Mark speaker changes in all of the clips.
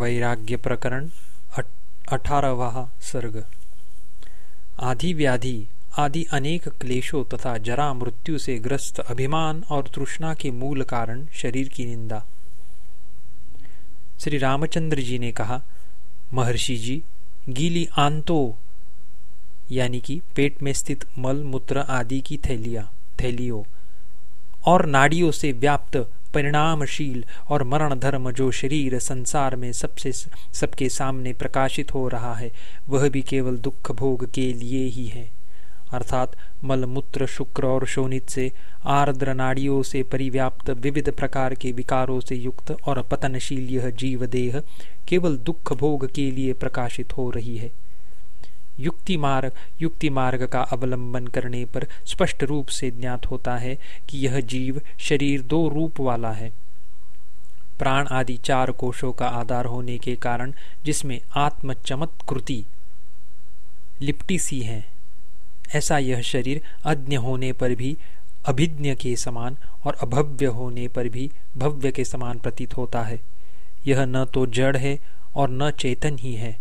Speaker 1: वैराग्य प्रकरण अठारहवा सर्ग। आदि व्याधि आदि अनेक क्लेशों तथा जरा मृत्यु से ग्रस्त अभिमान और तृष्णा के मूल कारण शरीर की निंदा। श्री रामचंद्र जी ने कहा, महर्षि जी, गीली आंतो, यानी कि पेट में स्थित मल, मूत्र आदि की थैलिया, थैलियों और नाड़ियों से व्याप्त परिणामशील और मरण धर्म जो शरीर संसार में सबसे सबके सामने प्रकाशित हो रहा है, वह भी केवल दुख भोग के लिए ही है। अर्थात मलमूत्र शुक्र और शोनित से, आर्द्र नाड़ियों से परिव्याप्त विविध प्रकार के विकारों से युक्त और पतनशील यह जीव देह केवल दुख भोग के लिए प्रकाशित हो रही है। युक्ति मार्ग युक्ति मार्ग का अवलंबन करने पर स्पष्ट रूप से ज्ञात होता है कि यह जीव शरीर दो रूप वाला है। प्राण आदि चार कोशों का आधार होने के कारण जिसमें आत्म चमत्कृति लिपटी सी है। ऐसा यह शरीर अज्ञ होने पर भी अभिज्ञ के समान और अभव्य होने पर भी भव्य के समान प्रतीत होता है। यह न तो जड़ है और न चेतन ही है।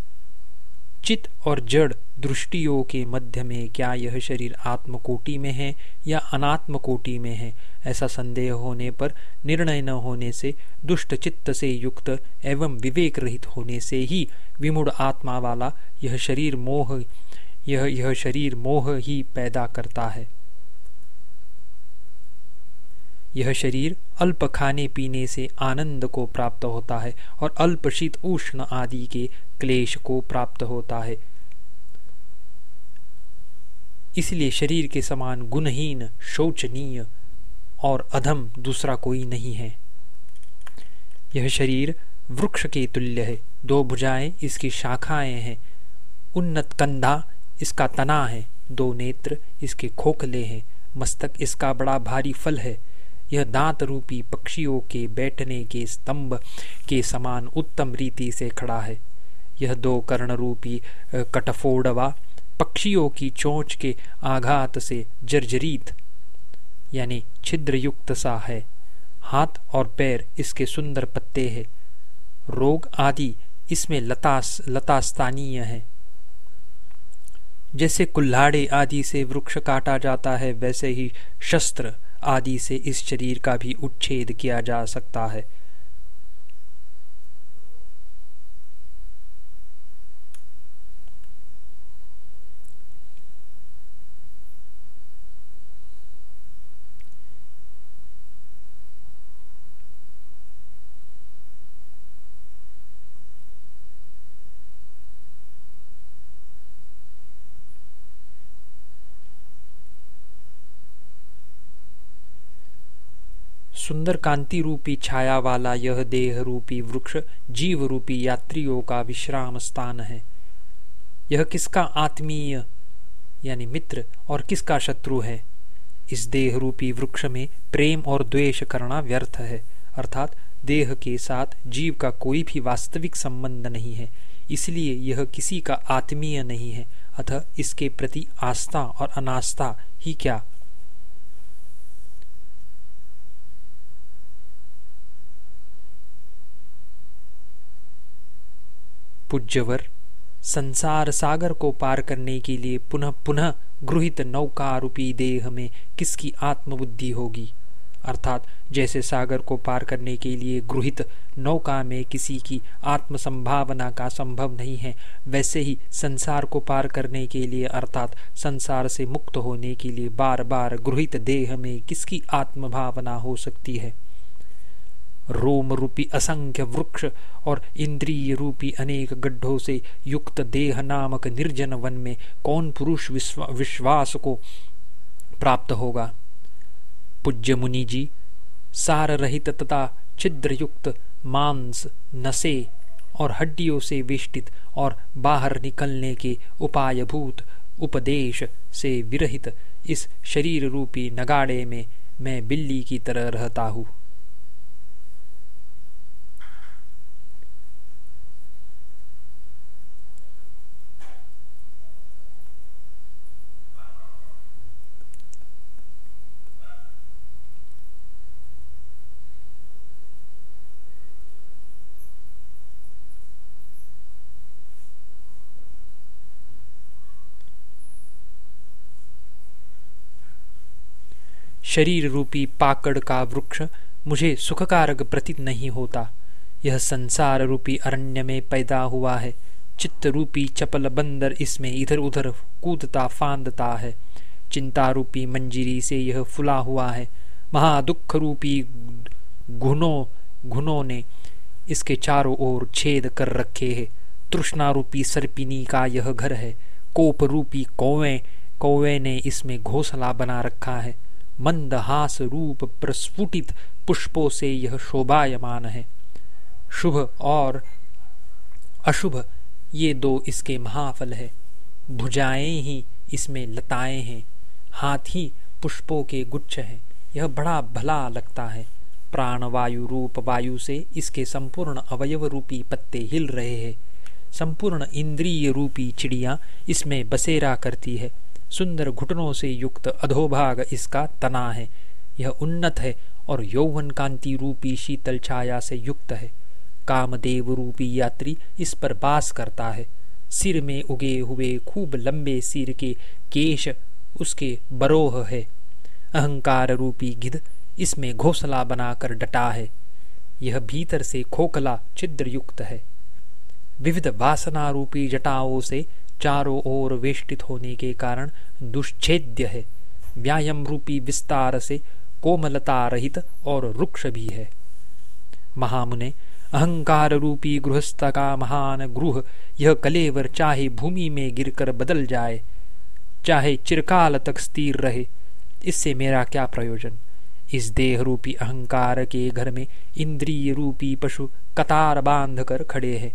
Speaker 1: चित और जड़ दृष्टियों के मध्य में क्या यह शरीर आत्मकोटि में है या अनात्म कोटि में है? ऐसा संदेह होने पर, निर्णय न होने से, दुष्ट चित्त से युक्त एवं विवेक रहित होने से ही विमूढ़ आत्मा वाला यह शरीर मोह, यह यह शरीर मोह ही पैदा करता है। यह शरीर अल्प खाने पीने से आनंद को प्राप्त होता है और अल्प शीत उष्ण आदि के क्लेश को प्राप्त होता है। इसलिए शरीर के समान गुणहीन, शोचनीय और अधम दूसरा कोई नहीं है। यह शरीर वृक्ष के तुल्य है। दो भुजाएँ इसकी शाखाएँ हैं। उन्नत कंधा इसका तना है। दो नेत्र इसके खोखले हैं। मस्तक इसका बड़ा भारी फल है। यह दांत रूपी पक्षियों के बैठने के स्तंभ के समान उत्तम रीति से खड़ा है। यह दो कर्ण रूपी कटफोड़वा पक्षियों की चोंच के आघात से जर्जरीत, यानी छिद्र युक्त सा है। हाथ और पैर इसके सुंदर पत्ते हैं। रोग आदि इसमें लतास, लतास्तानीय है। जैसे कुल्हाड़े आदि से वृक्ष काटा जाता है, वैसे ही शस्त्र आदि से इस शरीर का भी उच्छेद किया जा सकता है। सुंदर कांति रूपी छाया वाला यह देह रूपी वृक्ष जीव रूपी यात्रियों का विश्राम स्थान है। यह किसका आत्मीय, यानी मित्र और किसका शत्रु है? इस देह रूपी वृक्ष में प्रेम और द्वेष करना व्यर्थ है, अर्थात देह के साथ जीव का कोई भी वास्तविक संबंध नहीं है, इसलिए यह किसी का आत्मीय नहीं है। अतः इसके प्रति आस्था और अनास्था ही क्या पूज्यवर, संसार सागर को पार करने के लिए पुनः पुनः गृहित नौका रूपी देह में किसकी आत्मबुद्धि होगी? अर्थात जैसे सागर को पार करने के लिए गृहित नौका में किसी की आत्म संभावना का संभव नहीं है, वैसे ही संसार को पार करने के लिए अर्थात संसार से मुक्त होने के लिए बार बार गृहित देह में किसकी आत्मभावना हो सकती है? रोम रूपी असंख्य वृक्ष और इंद्रिय रूपी अनेक गड्ढों से युक्त देह नामक निर्जन वन में कौन पुरुष विश्वास को प्राप्त होगा? पूज्य मुनि जी सार रहित तथा छिद्र युक्त मांस, नसे और हड्डियों से वेष्टित और बाहर निकलने के उपायभूत उपदेश से विरहित इस शरीर रूपी नगाड़े में मैं बिल्ली की तरह रहता हूँ। शरीर रूपी पाकड़ का वृक्ष मुझे सुखकारक प्रतीत नहीं होता। यह संसार रूपी अरण्य में पैदा हुआ है। चित्त रूपी चपल बंदर इसमें इधर उधर कूदता फांदता है। चिंता रूपी मंजिरी से यह फुला हुआ है। महादुख रूपी घुनो, घुनों ने इसके चारों ओर छेद कर रखे है। तृष्णा रूपी सर्पिनी का यह घर है। कोप रूपी कौवे कौवे ने इसमें घोसला बना रखा है। मंद हास रूप प्रस्फुटित पुष्पों से यह शोभायमान है। शुभ और अशुभ, ये दो इसके महाफल है। भुजाएँ ही इसमें लताएँ हैं। हाथ ही पुष्पों के गुच्छ हैं। यह बड़ा भला लगता है। प्राण वायु रूप वायु से इसके संपूर्ण अवयव रूपी पत्ते हिल रहे हैं। संपूर्ण इंद्रिय रूपी चिड़िया इसमें बसेरा करती है। सुंदर घुटनों से युक्त अधोभाग इसका तना है। यह उन्नत है और यौवन कांति रूपी शीतल छाया से युक्त है। कामदेव रूपी यात्री इस पर बास करता है। सिर में उगे हुए खूब लंबे सिर के केश उसके बरोह है। अहंकार रूपी गिद्ध इसमें घोसला बनाकर डटा है। यह भीतर से खोखला छिद्र युक्त है। विविध वासना रूपी जटाओं से चारों ओर वेष्टित होने के कारण दुष्छेद्य है। व्यायाम रूपी विस्तार से कोमलता रहित और रुक्ष भी है। महामुने, अहंकार रूपी गृहस्थ का महान गृह, यह कलेवर चाहे भूमि में गिरकर बदल जाए, चाहे चिरकाल तक स्थिर रहे, इससे मेरा क्या प्रयोजन? इस देह रूपी अहंकार के घर में इंद्रिय रूपी पशु कतार बाँध कर खड़े हैं।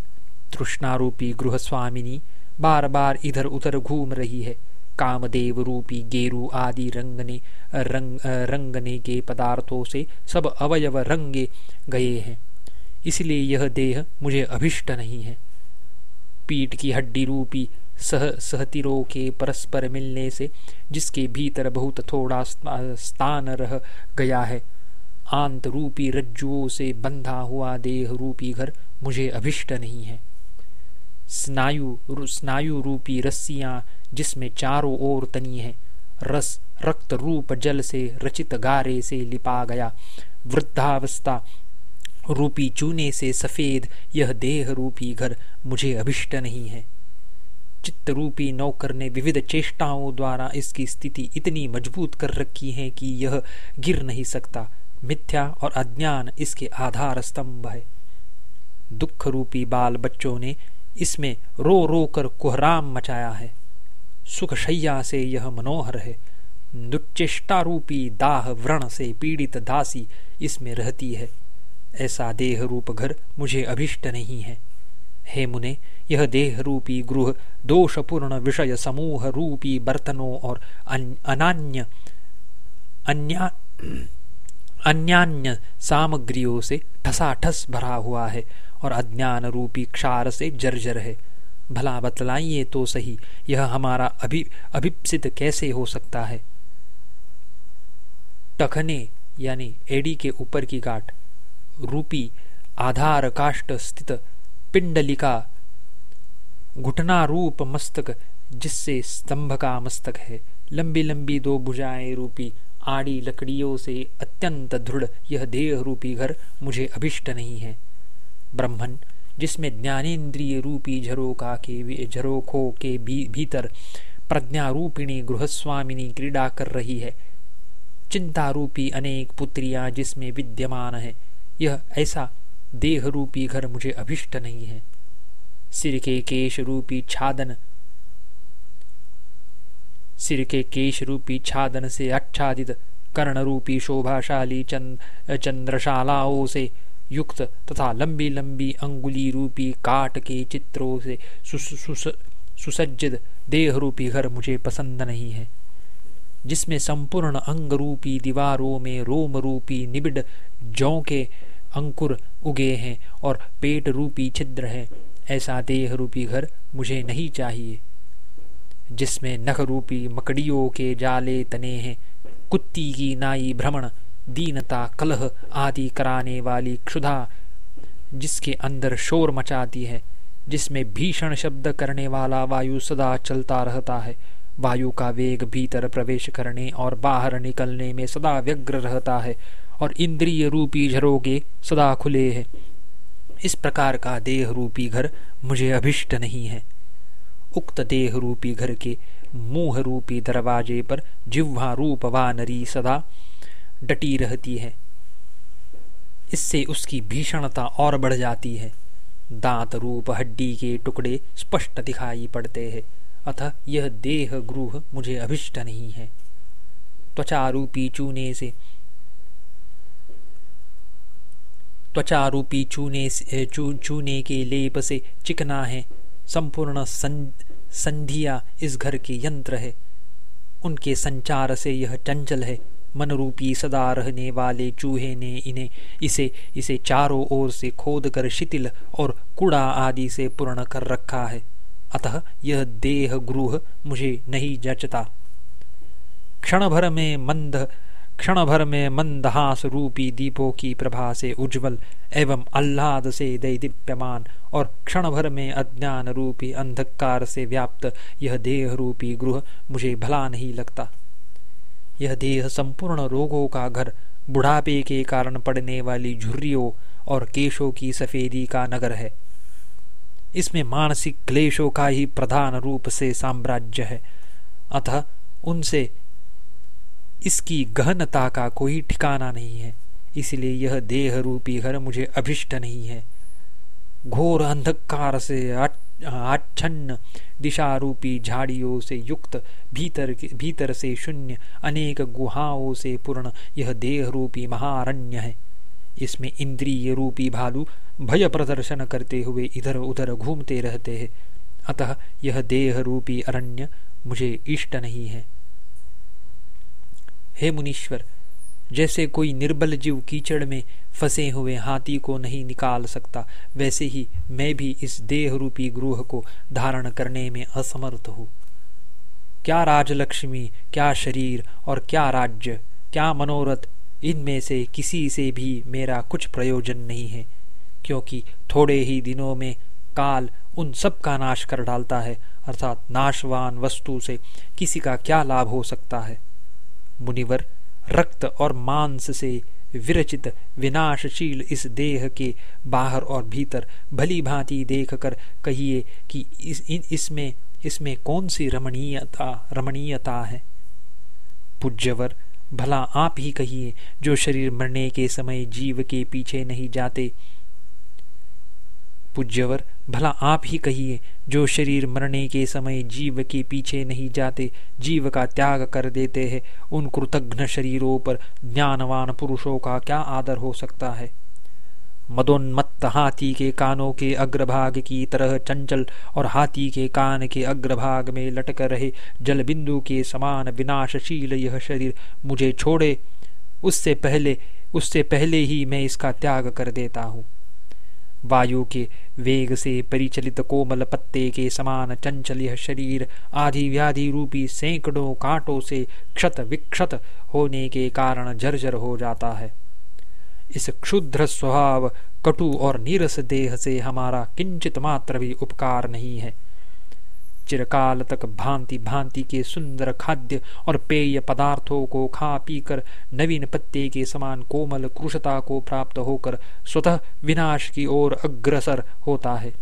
Speaker 1: तृष्णारूपी गृह स्वामिनी बार बार इधर उधर घूम रही है। कामदेव रूपी गेरु आदि रंगने, रंग रंगने के पदार्थों से सब अवयव रंगे गए हैं। इसलिए यह देह मुझे अभिष्ट नहीं है। पीठ की हड्डी रूपी सह, सहतिरों के परस्पर मिलने से, जिसके भीतर बहुत थोड़ा स्थान रह गया है, आंत रूपी रज्जुओं से बंधा हुआ देह रूपी घर मुझे अभिष्ट नहीं है। स्नायु स्नायु रूपी रस्सियाँ जिसमें चारों ओर तनी है। रस रक्त रूप जल से रचित गारे से लिपा गया। वृद्धावस्था रूपी चूने से सफ़ेद, यह देह रूपी घर मुझे अभिष्ट नहीं है। चित्त रूपी नौकर ने विविध चेष्टाओं द्वारा इसकी स्थिति इतनी मज़बूत कर रखी है कि यह गिर नहीं सकता। मिथ्या और अज्ञान इसके आधार स्तंभ है। दुख रूपी बाल बच्चों ने इसमें रो रो कर कुहराम मचाया है। सुखशैया से यह मनोहर है। दुच्चेष्टा रूपी दाह व्रण से पीड़ित दासी इसमें रहती है। ऐसा देह रूप घर मुझे अभिष्ट नहीं है। हे मुने, यह देह रूपी गृह, दोषपूर्ण विषय समूह रूपी बर्तनों और अनान्य, अन्या, अन्यान्य सामग्रियों से ठसाठस भरा हुआ है। और अज्ञान रूपी क्षार से जर्जर है। भला बतलाइए तो सही, यह हमारा अभि, अभिप्सित कैसे हो सकता है? टखने यानी एडी के ऊपर की गाठ, रूपी आधार काष्ट स्थित पिंडलिका घुटना रूप मस्तक जिससे स्तंभ का मस्तक है। लंबी लंबी दो भुजाएँ रूपी, आड़ी लकड़ियों से अत्यंत दृढ़, यह देह रूपी घर मुझे अभिष्ट नहीं है। ब्रह्मन जिसमें ज्ञानेन्द्रिय रूपी झरोका के झरोखों के भी, भीतर प्रज्ञा रूपिणी गृहस्वामिनी क्रीड़ा कर रही है। चिंता रूपी अनेक पुत्रियाँ जिसमें विद्यमान है। यह ऐसा देह रूपी घर मुझे अभिष्ट नहीं है। सिर के केश रूपी छादन सिर के केश रूपी छादन से आच्छादित कर्ण रूपी शोभाशाली चंद चंद्रशालाओं से युक्त तथा लंबी लंबी अंगुली रूपी काट के चित्रों से सुसज्जित देह रूपी घर मुझे पसंद नहीं है। जिसमें संपूर्ण अंग रूपी दीवारों में रोम रूपी निबिड जौ के अंकुर उगे हैं और पेट रूपी छिद्र है, ऐसा देह रूपी घर मुझे नहीं चाहिए। जिसमें नख रूपी मकड़ियों के जाले तने हैं, कुत्ती की नाई भ्रमण दीनता, कलह आदि कराने वाली क्षुधा, जिसके अंदर शोर मचाती है, जिसमें भीषण शब्द करने वाला वायु सदा चलता रहता है। वायु का वेग भीतर प्रवेश करने और बाहर निकलने में सदा व्यग्र रहता है और इंद्रिय रूपी झरोगे सदा खुले हैं। इस प्रकार का देह रूपी घर मुझे अभिष्ट नहीं है। उक्त देह रूपी घर के मुँह रूपी दरवाजे पर जिह्वा रूप वानरी सदा डटी रहती है। इससे उसकी भीषणता और बढ़ जाती है। दांत रूप हड्डी के टुकड़े स्पष्ट दिखाई पड़ते हैं। अतः यह देह गृह मुझे अभिष्ट नहीं है। त्वचा रूपी चूने से त्वचा रूपी चूने चू, चूने के लेप से चिकना है। संपूर्ण संधिया इस घर के यंत्र है। उनके संचार से यह चंचल है। मन रूपी सदा रहने वाले चूहे ने इन्हें इसे इसे चारों ओर से खोद कर शिथिल और कूड़ा आदि से पूर्ण कर रखा है। अतः यह देह गृह मुझे नहीं जचता। क्षण भर में मंद क्षण भर में मंदहास रूपी दीपों की प्रभा से उज्जवल एवं आह्लाद से दैदीप्यमान और क्षण भर में अज्ञान रूपी अंधकार से व्याप्त यह देह रूपी गृह मुझे भला नहीं लगता। यह देह संपूर्ण रोगों का घर, बुढ़ापे के कारण पड़ने वाली झुर्रियों और केशों की सफेदी का नगर है। इसमें मानसिक क्लेशों का ही प्रधान रूप से साम्राज्य है। अतः उनसे इसकी गहनता का कोई ठिकाना नहीं है। इसलिए यह देह रूपी घर मुझे अभिष्ट नहीं है। घोर अंधकार से आच्छन्न दिशा रूपी झाड़ियों से युक्त, भीतर भीतर से शून्य, अनेक गुहाओं से पूर्ण यह देह रूपी महारण्य है। इसमें इंद्रिय रूपी भालू भय प्रदर्शन करते हुए इधर उधर घूमते रहते हैं। अतः यह देह रूपी अरण्य मुझे इष्ट नहीं है। हे मुनीश्वर, जैसे कोई निर्बल जीव कीचड़ में फंसे हुए हाथी को नहीं निकाल सकता। वैसे ही मैं भी इस देह रूपी गृह को धारण करने में असमर्थ हूँ। क्या राजलक्ष्मी, क्या शरीर और क्या राज्य, क्या मनोरथ, इनमें से किसी से भी मेरा कुछ प्रयोजन नहीं है, क्योंकि थोड़े ही दिनों में काल उन सब का नाश कर डालता है, अर्थात नाशवान वस्तु से किसी का क्या लाभ हो सकता है? मुनिवर, रक्त और मांस से विरचित विनाशशील इस देह के बाहर और भीतर, भली भांति देख कर कहिए कि इस इसमें इसमें कौन सी रमणीयता रमणीयता है? पूज्यवर, भला आप ही कहिए, जो शरीर मरने के समय जीव के पीछे नहीं जाते। पूज्यवर भला आप ही कहिए, जो शरीर मरने के समय जीव के पीछे नहीं जाते, जीव का त्याग कर देते हैं, उन कृतघ्न शरीरों पर ज्ञानवान पुरुषों का क्या आदर हो सकता है? मदोन्मत्त हाथी के कानों के अग्रभाग की तरह चंचल और हाथी के कान के अग्रभाग में लटक रहे जल बिंदु के समान विनाशशील यह शरीर मुझे छोड़े, उससे पहले उससे पहले ही मैं इसका त्याग कर देता हूँ। वायु के वेग से परिचलित कोमल पत्ते के समान चंचल यह शरीर आदि व्याधि रूपी सैकड़ों कांटों से क्षत विक्षत होने के कारण जर्जर हो जाता है। इस क्षुद्र स्वभाव, कटु और नीरस देह से हमारा किंचित मात्र भी उपकार नहीं है। चिरकाल तक भांति भांति के सुंदर खाद्य और पेय पदार्थों को खा पीकर नवीन पत्ते के समान कोमल कृशता को प्राप्त होकर स्वतः विनाश की ओर अग्रसर होता है।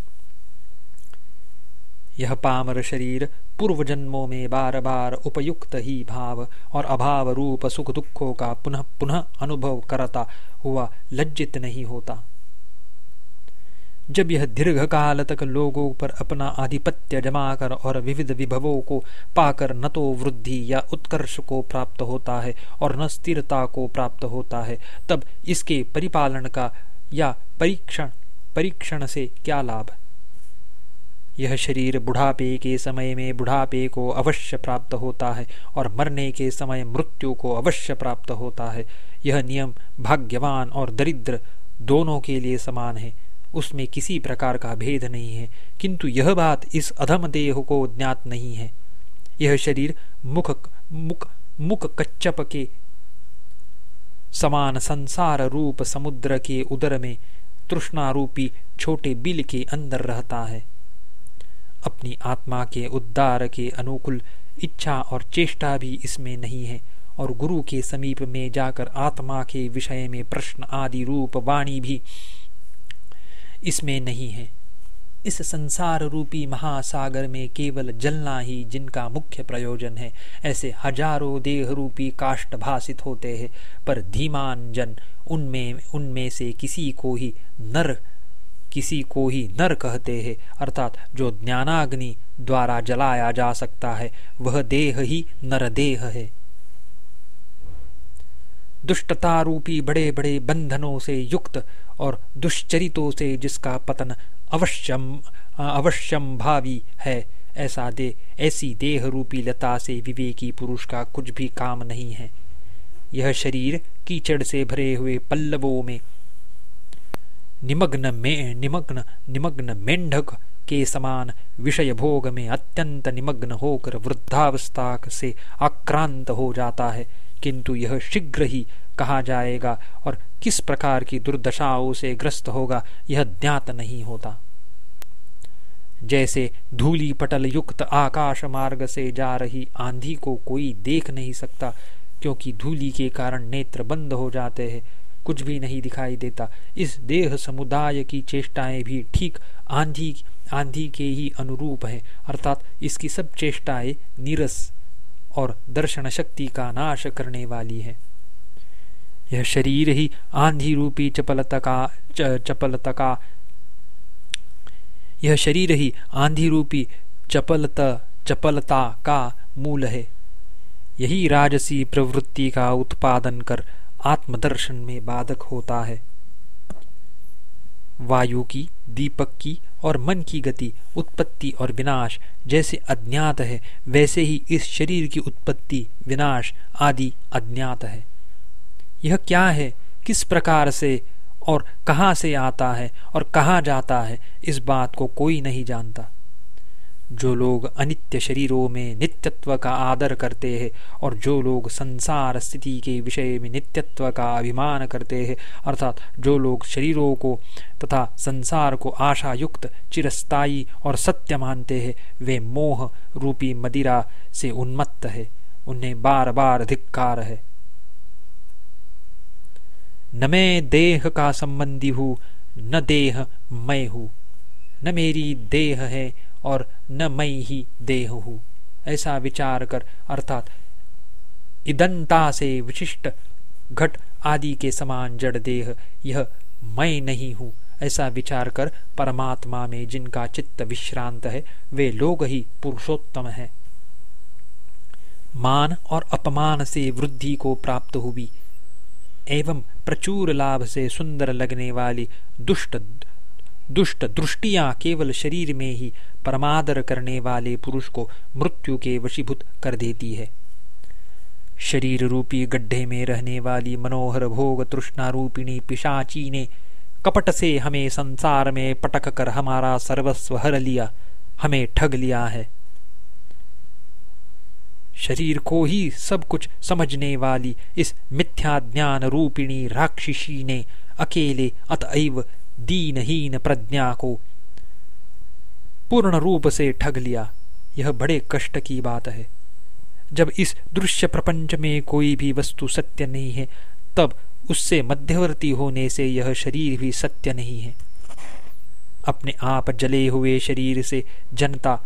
Speaker 1: यह पामर शरीर पूर्व जन्मों में बार बार उपयुक्त ही भाव और अभाव रूप सुख दुखों का पुनः पुनः अनुभव करता हुआ लज्जित नहीं होता। जब यह दीर्घ काल तक लोगों पर अपना आधिपत्य जमाकर और विविध विभवों को पाकर न तो वृद्धि या उत्कर्ष को प्राप्त होता है और न स्थिरता को प्राप्त होता है, तब इसके परिपालन का या परीक्षण परीक्षण से क्या लाभ? यह शरीर बुढ़ापे के समय में बुढ़ापे को अवश्य प्राप्त होता है और मरने के समय मृत्यु को अवश्य प्राप्त होता है। यह नियम भाग्यवान और दरिद्र दोनों के लिए समान है। उसमें किसी प्रकार का भेद नहीं है, किंतु यह बात इस अधम देह को ज्ञात नहीं है। यह शरीर मुख मुख मुख कच्चप के समान संसार रूप समुद्र के उदर में तृष्णारूपी छोटे बिल के अंदर रहता है। अपनी आत्मा के उद्धार के अनुकूल इच्छा और चेष्टा भी इसमें नहीं है, और गुरु के समीप में जाकर आत्मा के विषय में प्रश्न आदि रूप वाणी भी इसमें नहीं है। इस संसार रूपी महासागर में केवल जलना ही जिनका मुख्य प्रयोजन है। ऐसे हज़ारों देह रूपी काष्ट भाषित होते हैं, पर धीमान जन उनमें उनमें से किसी को ही नर, किसी को ही नर कहते हैं। अर्थात जो ज्ञानाग्नि द्वारा जलाया जा सकता है, वह देह ही नर देह है। दुष्टता रूपी बड़े बड़े बंधनों से युक्त और दुश्चरितों से जिसका पतन अवश्यम अवश्यम भावी है, ऐसा दे, ऐसी देह रूपी लता से विवेकी पुरुष का कुछ भी काम नहीं है। यह शरीर कीचड़ से भरे हुए पल्लवों में निमग्न में, निमग्न निमग्न मेंढक के समान विषय भोग में अत्यंत निमग्न होकर वृद्धावस्था से आक्रांत हो जाता है। किंतु यह शीघ्र ही कहा जाएगा और किस प्रकार की दुर्दशाओं से ग्रस्त होगा, यह ज्ञात नहीं होता। जैसे धूली पटल युक्त आकाश मार्ग से जा रही आंधी को कोई देख नहीं सकता, क्योंकि धूली के कारण नेत्र बंद हो जाते हैं, कुछ भी नहीं दिखाई देता। इस देह समुदाय की चेष्टाएँ भी ठीक आंधी आंधी के ही अनुरूप है, अर्थात इसकी सब चेष्टाएँ निरस और दर्शन शक्ति का नाश करने वाली है। यह शरीर ही आंधी रूपी चपलता का चपलता का, यह शरीर ही आंधी रूपी चपलता चपलता का मूल है। यही राजसी प्रवृत्ति का उत्पादन कर आत्मदर्शन में बाधक होता है। वायु की, दीपक की और मन की गति, उत्पत्ति और विनाश जैसे अज्ञात है, वैसे ही इस शरीर की उत्पत्ति, विनाश आदि अज्ञात है। यह क्या है? किस प्रकार से और कहाँ से आता है और कहाँ जाता है? इस बात को कोई नहीं जानता। जो लोग अनित्य शरीरों में नित्यत्व का आदर करते हैं और जो लोग संसार स्थिति के विषय में नित्यत्व का अभिमान करते हैं, अर्थात जो लोग शरीरों को तथा संसार को आशा युक्त चिरस्थायी और सत्य मानते हैं, वे मोह रूपी मदिरा से उन्मत्त है। उन्हें बार बार धिक्कार है। न मैं देह का संबंधी हूँ, न देह मैं हूँ। न मेरी देह है और न मैं ही देह हूँ। ऐसा विचार कर, अर्थात इदंता से विशिष्ट घट आदि के समान जड़ देह, यह मैं नहीं हूँ। ऐसा विचार कर, परमात्मा में जिनका चित्त विश्रांत है, वे लोग ही पुरुषोत्तम है। मान और अपमान से वृद्धि को प्राप्त हुई, एवं प्रचुर लाभ से सुंदर लगने वाली दुष्ट दुष्ट दृष्टियाँ केवल शरीर में ही परमादर करने वाले पुरुष को मृत्यु के वशीभूत कर देती है। शरीर रूपी गड्ढे में रहने वाली मनोहर भोग तृष्णा रूपिणी पिशाची ने कपट से हमें संसार में पटक कर हमारा सर्वस्व हर लिया, हमें ठग लिया है। शरीर को ही सब कुछ समझने वाली इस मिथ्या ज्ञान रूपिणी राक्षसी ने अकेले अतएव दीनहीन प्रज्ञा को पूर्ण रूप से ठग लिया। यह बड़े कष्ट की बात है। जब इस दृश्य प्रपंच में कोई भी वस्तु सत्य नहीं है, तब उससे मध्यवर्ती होने से यह शरीर भी सत्य नहीं है। अपने आप जले हुए शरीर से जनता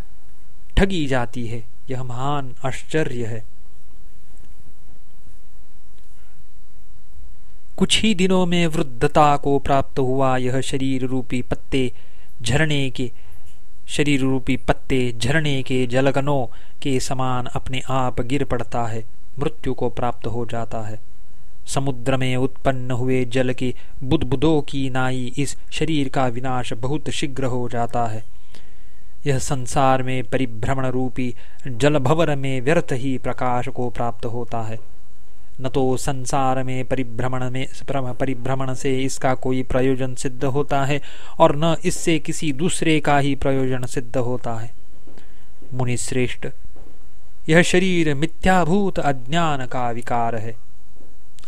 Speaker 1: ठगी जाती है। यह महान आश्चर्य है। कुछ ही दिनों में वृद्धता को प्राप्त हुआ यह शरीर रूपी पत्ते झरने के, शरीर रूपी पत्ते झरने के जलगनों के समान अपने आप गिर पड़ता है, मृत्यु को प्राप्त हो जाता है। समुद्र में उत्पन्न हुए जल के बुदबुदों की नाई इस शरीर का विनाश बहुत शीघ्र हो जाता है। यह संसार में परिभ्रमण रूपी जलभवर में व्यर्थ ही प्रकाश को प्राप्त होता है। न तो संसार में परिभ्रमण में परिभ्रमण से इसका कोई प्रयोजन सिद्ध होता है और न इससे किसी दूसरे का ही प्रयोजन सिद्ध होता है। मुनि श्रेष्ठ यह शरीर मिथ्याभूत अज्ञान का विकार है।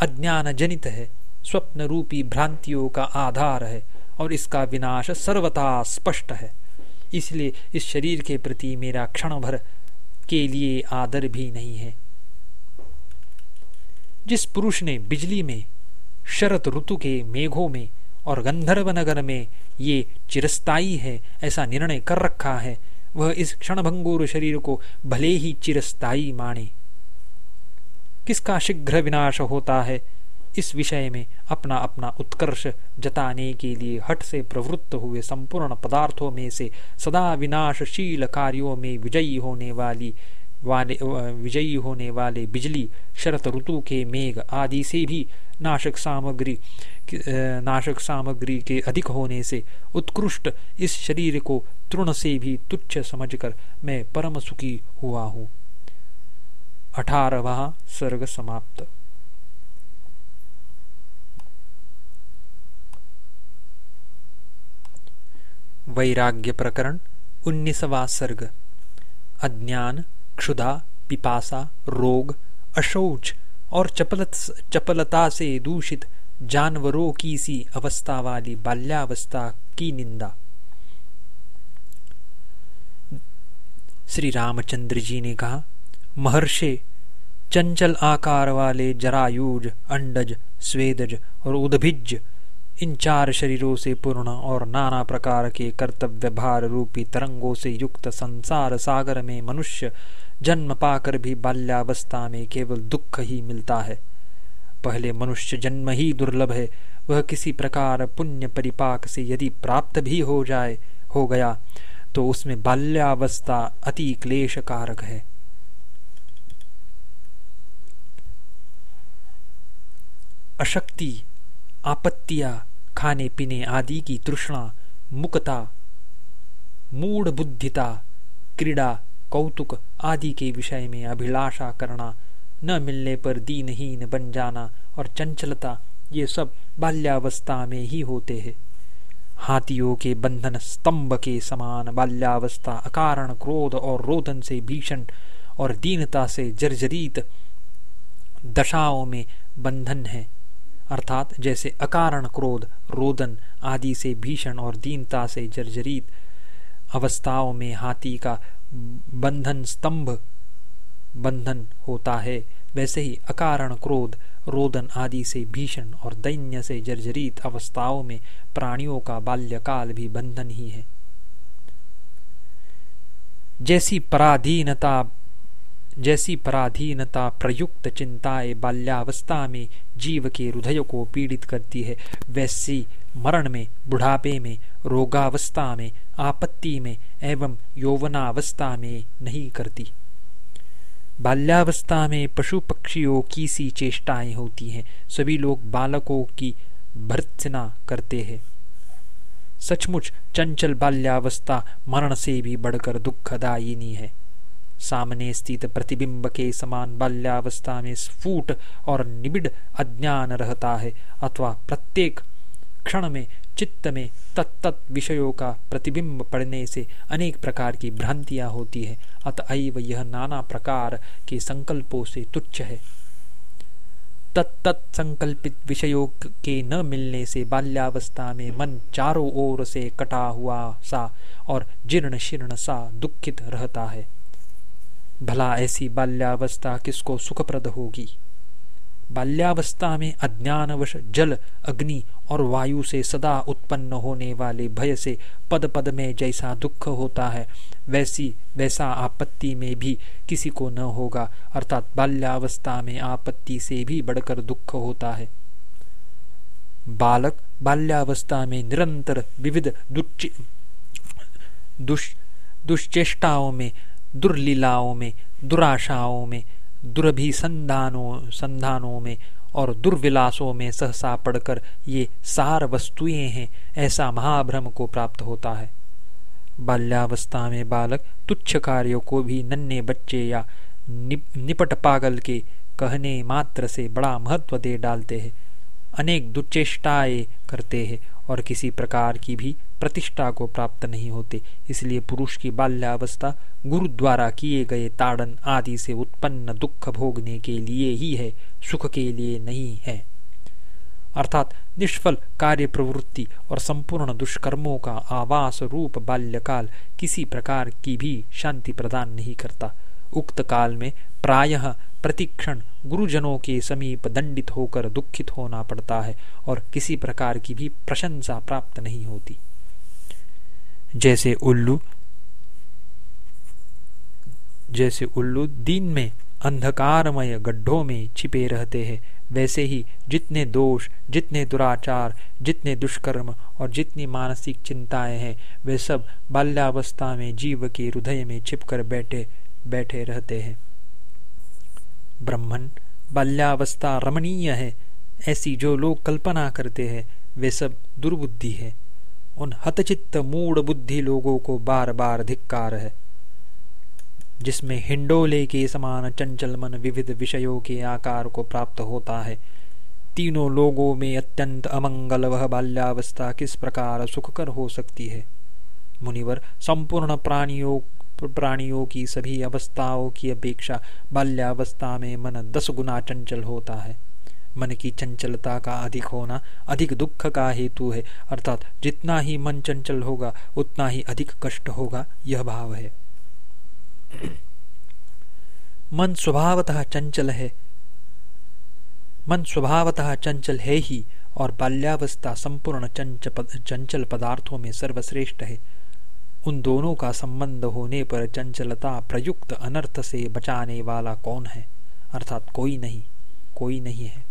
Speaker 1: अज्ञान जनित है स्वप्न रूपी भ्रांतियों का आधार है और इसका विनाश सर्वथा स्पष्ट है। इसलिए इस शरीर के प्रति मेरा क्षण भर के लिए आदर भी नहीं है। जिस पुरुष ने बिजली में, शरत ऋतु के मेघों में और गंधर्व नगर में ये चिरस्थाई है, ऐसा निर्णय कर रखा है, वह इस क्षणभंगुर शरीर को भले ही चिरस्थाई माने। किसका शीघ्र विनाश होता है? इस विषय में अपना अपना उत्कर्ष जताने के लिए हट से प्रवृत्त हुए संपूर्ण पदार्थों में से सदा विनाशशील कार्यों में विजयी होने वाली वाले विजयी होने वाले बिजली, शरत ऋतु के मेघ आदि से भी नाशक सामग्री नाशक सामग्री के अधिक होने से उत्कृष्ट इस शरीर को तृण से भी तुच्छ समझकर मैं परम सुखी हुआ हूँ। अठारवा सर्ग समाप्त। वैराग्य प्रकरण, उन्नीसवा सर्ग। अज्ञान, क्षुधा, पिपासा, रोग, अशौच और चपलत, चपलता से दूषित जानवरों की सी अवस्था वाली बाल्यावस्था की निंदा। श्री रामचंद्र जी ने कहा, महर्षि, चंचल आकार वाले जरायुज, अंडज, स्वेदज और उद्भिज इन चार शरीरों से पूर्ण और नाना प्रकार के कर्तव्य भार रूपी तरंगों से युक्त संसार सागर में मनुष्य जन्म पाकर भी बाल्यावस्था में केवल दुख ही मिलता है। पहले मनुष्य जन्म ही दुर्लभ है, वह किसी प्रकार पुण्य परिपाक से यदि प्राप्त भी हो जाए, हो गया तो उसमें बाल्यावस्था अति क्लेश कारक है। अशक्ति, आपत्तियाँ खाने पीने आदि की तृष्णा, मुकता, मूढ़ बुद्धिता, क्रीड़ा, कौतुक आदि के विषय में अभिलाषा करना, न मिलने पर दीनहीन बन जाना और चंचलता, ये सब बाल्यावस्था में ही होते हैं। हाथियों के बंधन स्तंभ के समान बाल्यावस्था, अकारण क्रोध और रोदन से भीषण और दीनता से जर्जरित दशाओं में बंधन है। अर्थात जैसे अकारण क्रोध, रोदन आदि से भीषण और दीनता से जर्जरित अवस्थाओं में हाथी का बंधन स्तंभ बंधन होता है, वैसे ही अकारण क्रोध, रोदन आदि से भीषण और दैन्य से जर्जरित अवस्थाओं में प्राणियों का बाल्यकाल भी बंधन ही है। जैसी पराधीनता जैसी पराधीनता प्रयुक्त चिंताएँ बाल्यावस्था में जीव के हृदय को पीड़ित करती है, वैसी मरण में, बुढ़ापे में, रोगावस्था में, आपत्ति में एवं यौवनावस्था में नहीं करती। बाल्यावस्था में पशु पक्षियों की सी चेष्टाएँ होती हैं। सभी लोग बालकों की भर्त्सना करते हैं। सचमुच चंचल बाल्यावस्था मरण से भी बढ़कर दुखदायिनी है। सामने स्थित प्रतिबिंब के समान बाल्यावस्था में स्फुट और निबिड़ अज्ञान रहता है, अथवा प्रत्येक क्षण में, चित्त में तत्त विषयों का प्रतिबिंब पड़ने से अनेक प्रकार की भ्रांतियाँ होती है। अतएव यह नाना प्रकार के संकल्पों से तुच्छ है। तत्त संकल्पित विषयों के न मिलने से बाल्यावस्था में मन चारों ओर से कटा हुआ सा और जीर्ण शीर्ण सा दुखित रहता है। भला ऐसी बाल्यावस्था किसको सुखप्रद होगी? बाल्यावस्था में अज्ञानवश जल, अग्नि और वायु से सदा उत्पन्न होने वाले भय से पद पद में जैसा दुख होता है, वैसी, वैसा आपत्ति में भी किसी को न होगा, अर्थात बाल्यावस्था में आपत्ति से भी बढ़कर दुख होता है। बालक बाल्यावस्था में निरंतर विविध दुश्चेष्टाओं में दुर्लीलाओं में, दुराशाओं में, दुर्भिसंधानों, संधानों में और दुर्विलासों में सहसा पड़कर ये सार वस्तुएँ हैं, ऐसा महाभ्रम को प्राप्त होता है। बाल्यावस्था में बालक तुच्छ कार्यों को भी नन्हे बच्चे या निपट पागल के कहने मात्र से बड़ा महत्व दे डालते हैं। अनेक दुचेष्टाएँ करते हैं और किसी प्रकार की भी प्रतिष्ठा को प्राप्त नहीं होते। इसलिए पुरुष की बाल्यावस्था गुरु द्वारा किए गए ताड़न आदि से उत्पन्न दुख भोगने के लिए ही है, सुख के लिए नहीं है। अर्थात निष्फल कार्य प्रवृत्ति और संपूर्ण दुष्कर्मों का आवास रूप बाल्यकाल किसी प्रकार की भी शांति प्रदान नहीं करता। उक्त काल में प्रायः प्रतिक्षण गुरुजनों के समीप दंडित होकर दुखित होना पड़ता है और किसी प्रकार की भी प्रशंसा प्राप्त नहीं होती। जैसे उल्लू जैसे उल्लू दिन में अंधकारमय गड्ढों में छिपे रहते हैं, वैसे ही जितने दोष, जितने दुराचार, जितने दुष्कर्म और जितनी मानसिक चिंताएँ हैं, वे सब बाल्यावस्था में जीव के हृदय में छिपकर बैठे बैठे रहते हैं। ब्रह्मन बाल्यावस्था रमणीय है, ऐसी जो लोग कल्पना करते हैं, वे सब दुर्बुद्धि है। उन हतचित्त मूड बुद्धि लोगों को बार बार धिक्कार है, जिसमें हिंडोले के समान चंचल मन विविध विषयों के आकार को प्राप्त होता है। तीनों लोगों में अत्यंत अमंगल वह बाल्यावस्था किस प्रकार सुखकर हो सकती है? मुनिवर, संपूर्ण प्राणियों प्राणियों की सभी अवस्थाओं की अपेक्षा बाल्यावस्था में मन दस गुना चंचल होता है। मन की चंचलता का अधिक होना अधिक दुख का हेतु है। अर्थात जितना ही मन चंचल होगा, उतना ही अधिक कष्ट होगा, यह भाव है। मन स्वभावतः चंचल है। मन स्वभावतः चंचल है ही और बाल्यावस्था संपूर्ण चंचल पदार्थों में सर्वश्रेष्ठ है। उन दोनों का संबंध होने पर चंचलता प्रयुक्त अनर्थ से बचाने वाला कौन है? अर्थात कोई नहीं कोई नहीं है।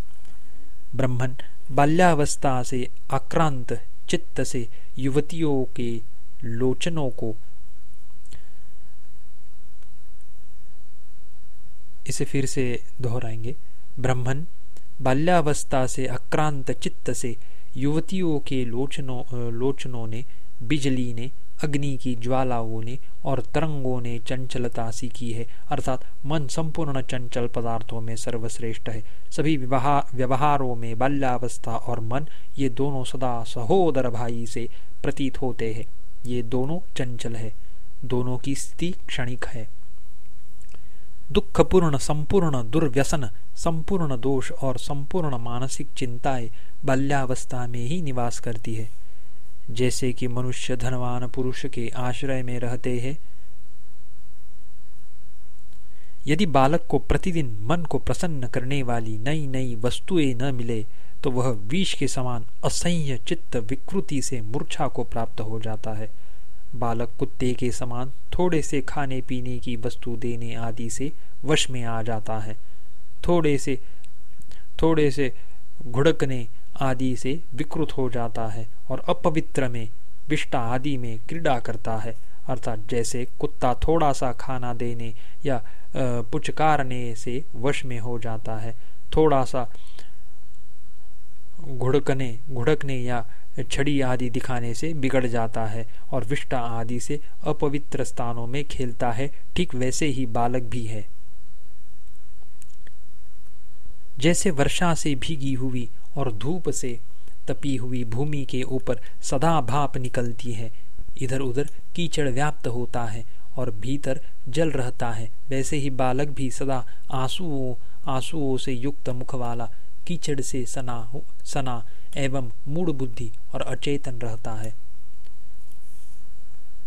Speaker 1: ब्रह्मन, बाल्यावस्था से आक्रांत चित्त से युवतियों के लोचनों को इसे फिर से दोहराएँगे। ब्रह्मन, बाल्यावस्था से अक्रांत चित्त से युवतियों के लोचनों लोचनों ने, बिजली ने अग्नि की ज्वालाओं ने और तरंगों ने चंचलता सीखी है, अर्थात मन संपूर्ण चंचल पदार्थों में सर्वश्रेष्ठ है। सभी व्यवहारों में बाल्यावस्था और मन, ये दोनों सदा सहोदर भाई से प्रतीत होते हैं। ये दोनों चंचल है। दोनों की स्थिति क्षणिक है। दुखपूर्ण, संपूर्ण, दुर्व्यसन, संपूर्ण दोष और संपूर्ण मानसिक चिंताएँ बाल्यावस्था में ही निवास करती है। जैसे कि मनुष्य धनवान पुरुष के आश्रय में रहते हैं। यदि बालक को प्रतिदिन मन को प्रसन्न करने वाली नई नई वस्तुएँ न मिले तो वह विष के समान असह्य चित्त विकृति से मूर्छा को प्राप्त हो जाता है। बालक कुत्ते के समान थोड़े से खाने पीने की वस्तु देने आदि से वश में आ जाता है। थोड़े से थोड़े से घुड़कने आदि से विकृत हो जाता है। और अपवित्र में विष्टा आदि में क्रीड़ा करता है। अर्थात जैसे कुत्ता थोड़ा सा खाना देने या पुचकारने से वश में हो जाता है। थोड़ा सा घुड़कने घुड़कने या छड़ी आदि दिखाने से बिगड़ जाता है और विष्टा आदि से अपवित्र स्थानों में खेलता है। ठीक वैसे ही बालक भी है। जैसे वर्षा से भीगी हुई और धूप से तपी हुई भूमि के ऊपर सदा भाप निकलती है। इधर उधर कीचड़ व्याप्त होता है और भीतर जल रहता है। वैसे ही बालक भी सदा आंसुओं आंसुओं से युक्त मुख वाला कीचड़ से सना सना एवं मूड बुद्धि और अचेतन रहता है।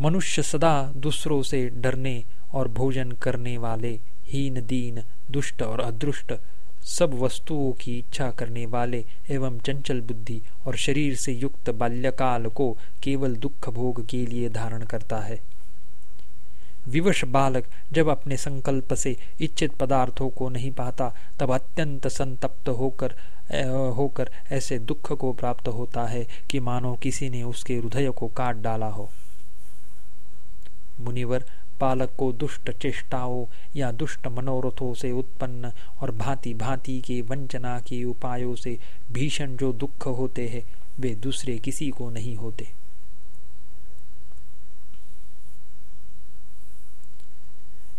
Speaker 1: मनुष्य सदा दूसरों से डरने और भोजन करने वाले हीन दीन, दुष्ट और अदृष्ट सब वस्तुओं की इच्छा करने वाले एवं चंचल बुद्धि और शरीर से युक्त बाल्यकाल को केवल दुख भोग के लिए धारण करता है। विवश बालक जब अपने संकल्प से इच्छित पदार्थों को नहीं पाता, तब अत्यंत संतप्त होकर होकर ऐसे दुख को प्राप्त होता है कि मानो किसी ने उसके हृदय को काट डाला हो। मुनिवर पालक को दुष्ट चेष्टाओं या दुष्ट मनोरथों से उत्पन्न और भांति भांति के वंचना के उपायों से भीषण जो दुख होते हैं, वे दूसरे किसी को नहीं होते।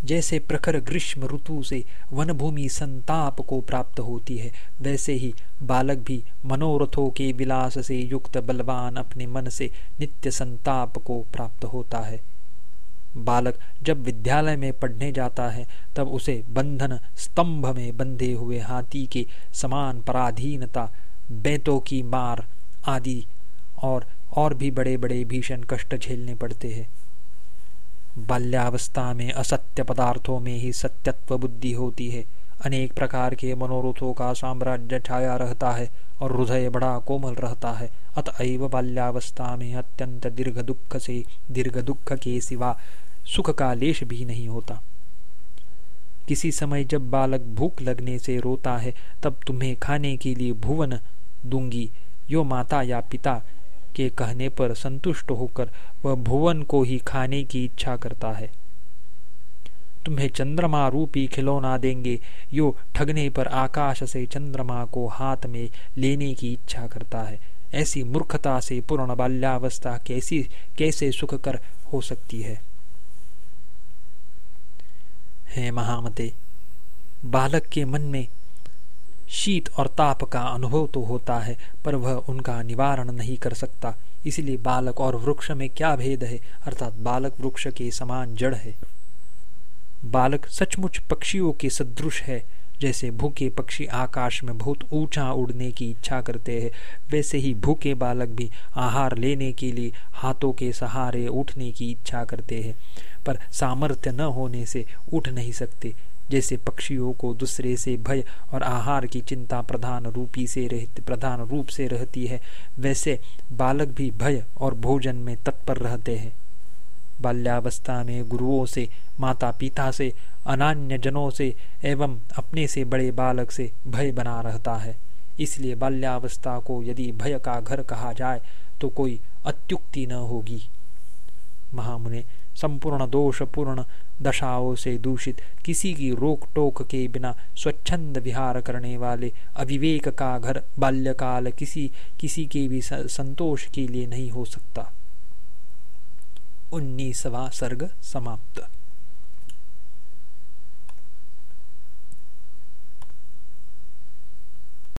Speaker 1: जैसे प्रखर ग्रीष्म ऋतु से वनभूमि संताप को प्राप्त होती है, वैसे ही बालक भी मनोरथों के विलास से युक्त बलवान अपने मन से नित्य संताप को प्राप्त होता है। बालक जब विद्यालय में पढ़ने जाता है, तब उसे बंधन स्तंभ में बंधे हुए हाथी के समान पराधीनता, बेतों की मार आदि और और भी बड़े बड़े भीषण कष्ट झेलने पड़ते हैं। बाल्यावस्था में असत्य पदार्थों में ही सत्यत्व बुद्धि होती है। अनेक प्रकार के मनोरथों का साम्राज्य छाया रहता है और हृदय बड़ा कोमल रहता है। अतएव बाल्यावस्था में अत्यंत दीर्घ दुख से दीर्घ दुख के सिवा सुख का लेश भी नहीं होता। किसी समय जब बालक भूख लगने से रोता है, तब तुम्हें खाने के लिए भुवन दूँगी, यो माता या पिता के कहने पर संतुष्ट होकर वह भुवन को ही खाने की इच्छा करता है। तुम्हें चंद्रमा रूपी खिलौना देंगे, यो ठगने पर आकाश से चंद्रमा को हाथ में लेने की इच्छा करता है। ऐसी मूर्खता से पूर्ण बाल्यावस्था कैसी, कैसे सुखकर हो सकती है? है महामते, बालक के मन में शीत और ताप का अनुभव तो होता है, पर वह उनका निवारण नहीं कर सकता। इसलिए बालक और वृक्ष में क्या भेद है? अर्थात बालक वृक्ष के समान जड़ है। बालक सचमुच पक्षियों के सदृश है। जैसे भूखे पक्षी आकाश में बहुत ऊँचा उड़ने की इच्छा करते हैं, वैसे ही भूखे बालक भी आहार लेने के लिए हाथों के सहारे उठने की इच्छा करते हैं, पर सामर्थ्य न होने से उठ नहीं सकते। जैसे पक्षियों को दूसरे से भय और आहार की चिंता प्रधान रूपी से रहती, प्रधान रूप से रहती है, वैसे बालक भी भय और भोजन में तत्पर रहते हैं। बाल्यावस्था में गुरुओं से माता पिता से अनान्य जनों से एवं अपने से बड़े बालक से भय बना रहता है। इसलिए बाल्यावस्था को यदि भय का घर कहा जाए तो कोई अत्युक्ति न होगी। महामुने, संपूर्ण दोषपूर्ण दशाओं से दूषित किसी की रोक टोक के बिना स्वच्छंद विहार करने वाले अविवेक का घर बाल्यकाल किसी किसी के भी संतोष के लिए नहीं हो सकता। उन्नीसवा सर्ग समाप्त।